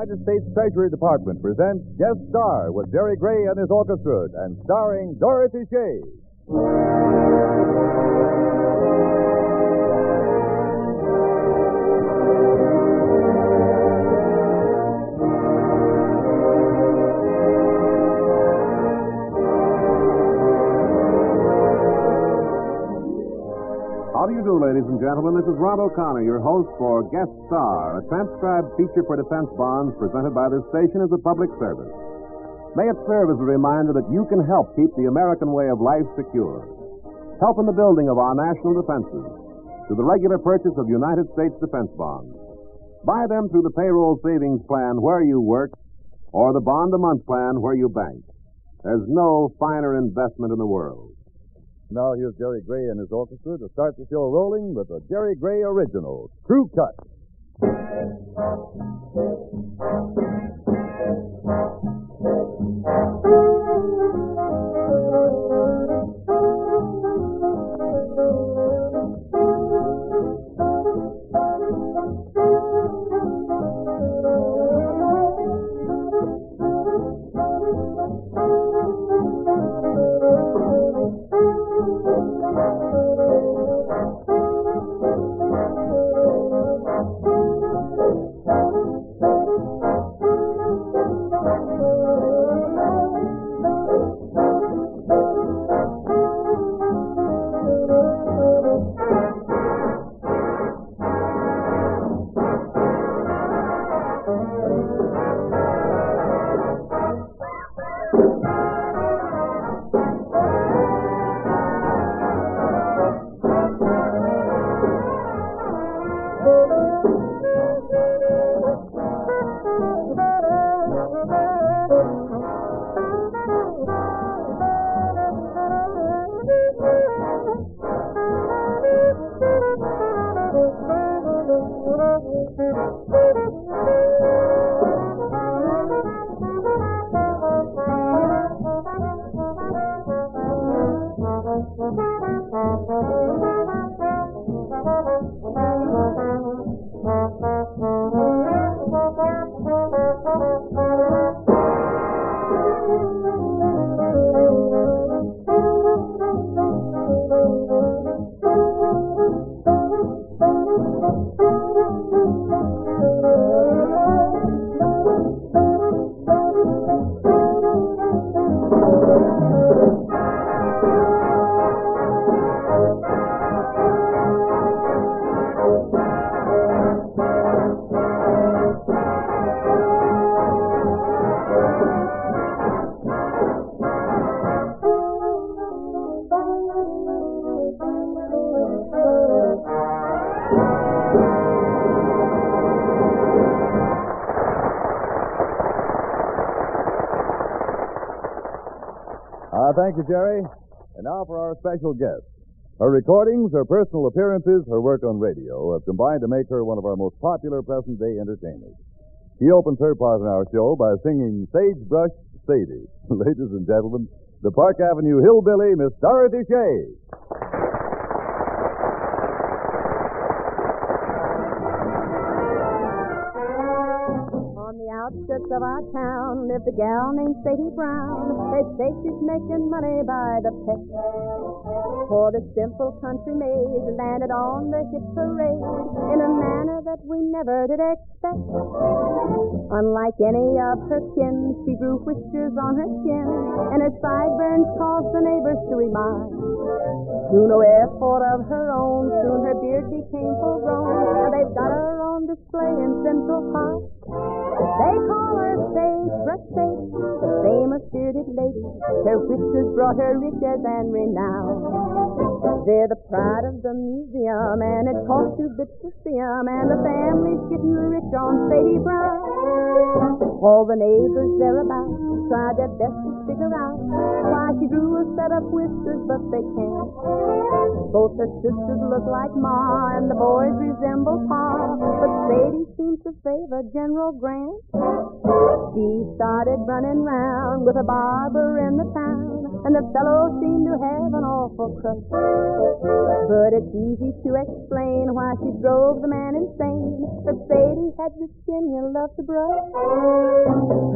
United States Treasury Department presents Guest Star with Jerry Gray and his orchestra and starring Dorothy Shay. Ladies and gentlemen? This is Rod O'Connor, your host for Guest Star, a transcribed feature for defense bonds presented by this station as a public service. May it serve as a reminder that you can help keep the American way of life secure. Help in the building of our national defenses through the regular purchase of United States defense bonds. Buy them through the payroll savings plan where you work or the bond a month plan where you bank. There's no finer investment in the world. Now here's Jerry Gray and his orchestra to start the show rolling with the Jerry Gray original, Crew Cut. Uh, thank you, Jerry. And now for our special guest. Her recordings, her personal appearances, her work on radio have combined to make her one of our most popular present day entertainers. She opens her part in our show by singing Sagebrush Sadie. Ladies and gentlemen, the Park Avenue hillbilly, Miss Dorothy Shay. Of our town lived a gal named Sadie Brown. They say she's making money by the peck. For the simple country maid landed on the hit parade in a manner that we never did expect. Unlike any of her kin, she grew whiskers on her chin, and her sideburns caused the neighbors to remind. Through no effort of her own, soon her beard became full grown, and they've got her on display in Central Park. They call her Sagebrush Sadie, the famous bearded lady. Her whiskers brought her riches and renown. They're the pride of the museum, and it costs two bits to see 'em, and the family's getting rich on Sadie Brown. All the neighbors thereabouts tried their best to figure out why she grew a set of whiskers, but they can't. Both her sisters look like Ma, and the boys resemble Pa, but Sadie seems to favor General Grant. She started running round with a barber in the town, and the fellow seemed to have an awful crush. But it's easy to explain why she drove the man insane. But Sadie had the skin you love to brush.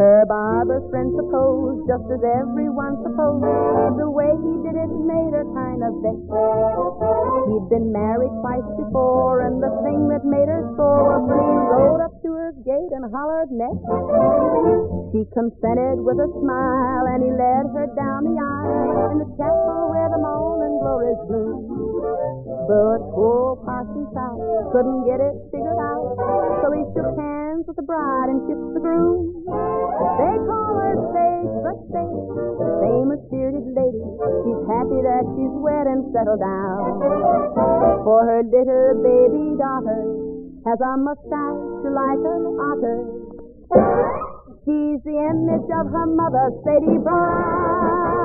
Her barber friend supposed, just as everyone supposed, the way he did it made her kind of vexed. He'd been married twice before, and the thing that made her sore was when he rode up to her gate and hollered next. She consented with a smile, and he led her down the aisle in the chapel where the morning glories bloom. But poor Parson South couldn't get it figured out, so he shook hands with the bride and kissed the groom. They call her sage, the famous bearded lady. She's happy that she's wed and settled down. For her little baby daughter has a mustache like an otter. She's the image of her mother, Sadie Brown.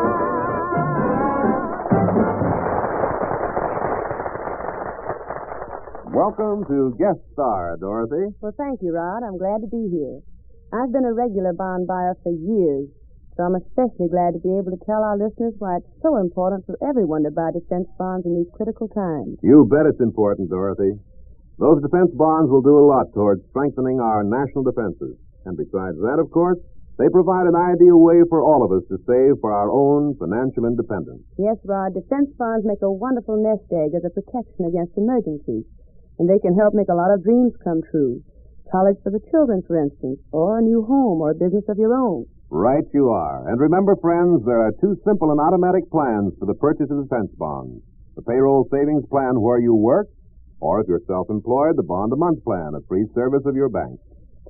Welcome to Guest Star, Dorothy. Well, thank you, Rod. I'm glad to be here. I've been a regular bond buyer for years, so I'm especially glad to be able to tell our listeners why it's so important for everyone to buy defense bonds in these critical times. You bet it's important, Dorothy. Those defense bonds will do a lot towards strengthening our national defenses. And besides that, of course, they provide an ideal way for all of us to save for our own financial independence. Yes, Rod, defense bonds make a wonderful nest egg as a protection against emergencies. And they can help make a lot of dreams come true. College for the children, for instance, or a new home or a business of your own. Right you are. And remember, friends, there are two simple and automatic plans for the purchase of defense bonds. The payroll savings plan where you work, or if you're self-employed, the bond a month plan at free service of your bank.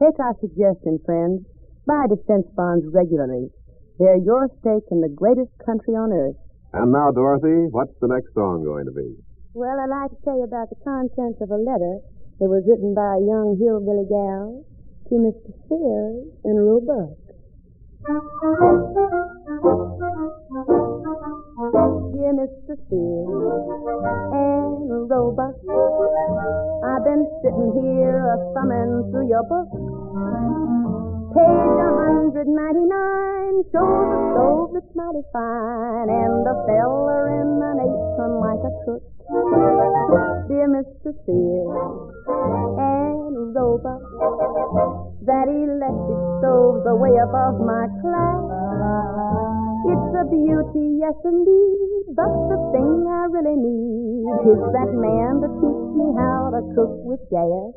Take our suggestion, friends. Buy defense bonds regularly. They're your stake in the greatest country on earth. And now, Dorothy, what's the next song going to be? Well, I'd like to tell you about the contents of a letter that was written by a young hillbilly gal to Mr. Sears in a Roebuck. Dear Mr. Sears and Roebuck, I've been sitting here a thumbing through your book. Page 199 shows a stove that's mighty fine and a feller in an apron like a cook. Dear Mr. Sears and Roebuck, that electric stove's way above my class. It's a beauty, yes indeed, but the thing I really need is that man to teach me how to cook with gas.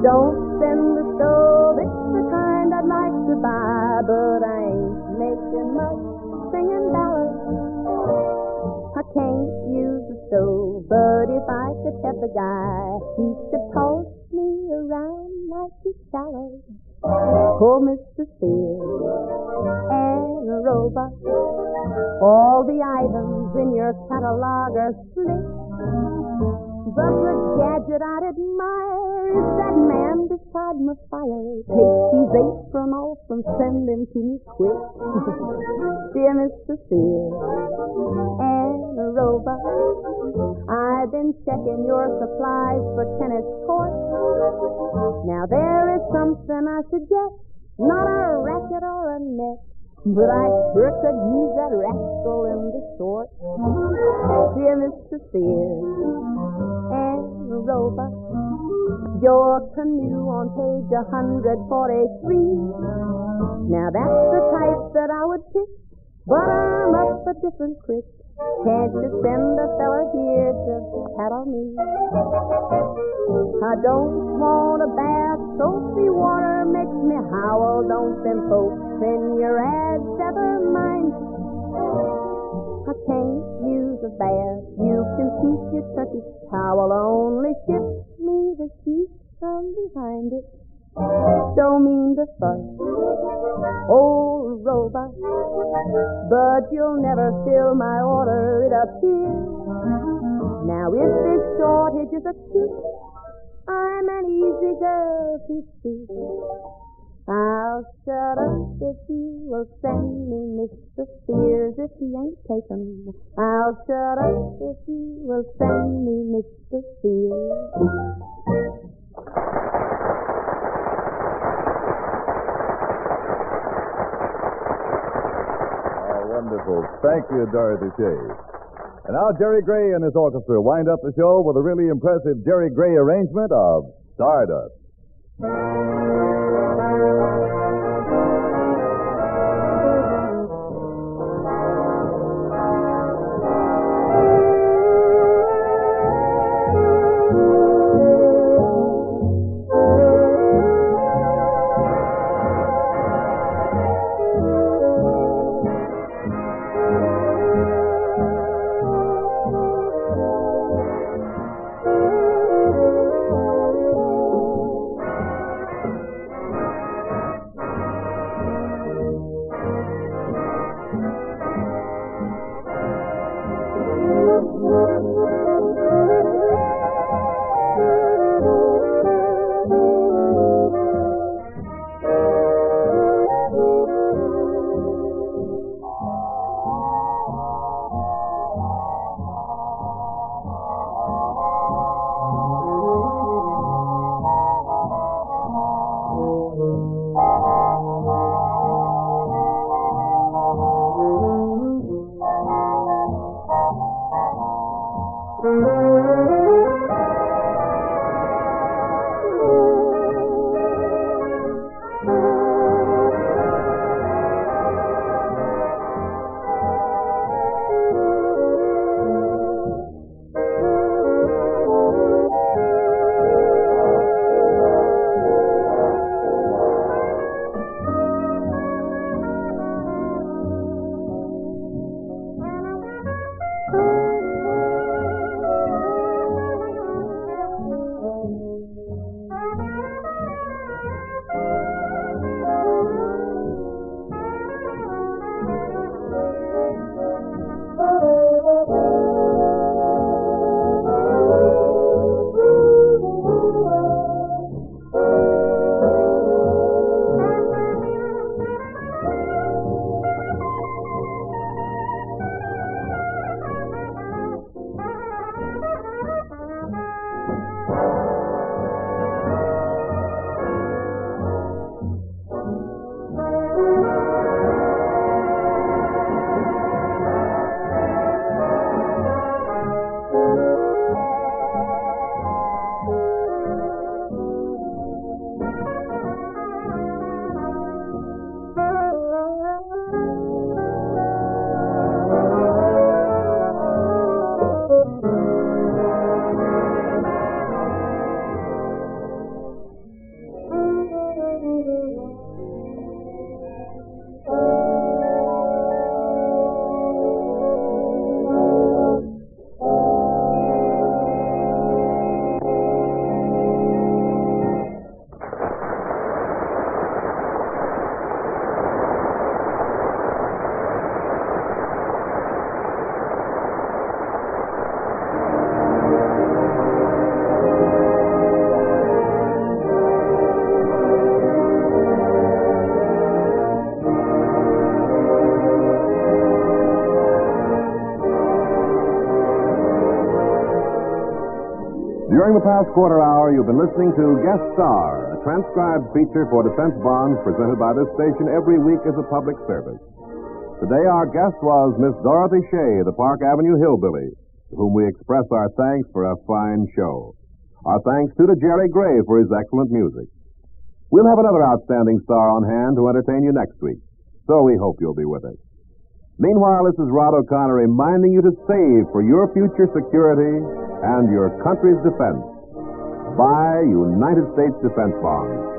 Don't send the stove, it's the kind I'd like to buy, but I ain't making much singing ballads. I can't use the stove, but if I could have the guy, he could toss me around like a salad. Oh, Mr. Sears and Roebuck, all the items in your catalog are slick. But the gadget I'd admire is that man beside my fire. Take his apron off and send him to me quick. Dear Mr. Sears Roebuck, I've been checking your supplies for tennis court. Now there is something I suggest, not a racket or a net. But I sure could use that rascal in the short. Dear Mr. Sears and Roebuck, your canoe on page 143. Now that's the type that I would pick, but I'm up a different creek. Can't you send a fella here to paddle me? I don't want a bath, soapy water makes me howl. Don't them folks in your ads ever mind? I can't use a bath. You can keep your Turkish towel. Only shift me the sheets from behind it. Don't mean to fuss, old Roebuck, but you'll never fill my order, it appears. Now, if this shortage is acute, I'm an easy girl to see. I'll shut up if you will send me Mr. Sears if he ain't taken. I'll shut up if you will send me Mr. Sears. Wonderful. Thank you, Dorothy Shay. And now Jerry Gray and his orchestra wind up the show with a really impressive Jerry Gray arrangement of Stardust. The past quarter hour, you've been listening to Guest Star, a transcribed feature for defense bonds presented by this station every week as a public service. Today, our guest was Miss Dorothy Shay, the Park Avenue Hillbilly, to whom we express our thanks for a fine show. Our thanks, too, to Jerry Gray for his excellent music. We'll have another outstanding star on hand to entertain you next week, so we hope you'll be with us. Meanwhile, this is Rod O'Connor reminding you to save for your future security and your country's defense. Buy United States defense bonds.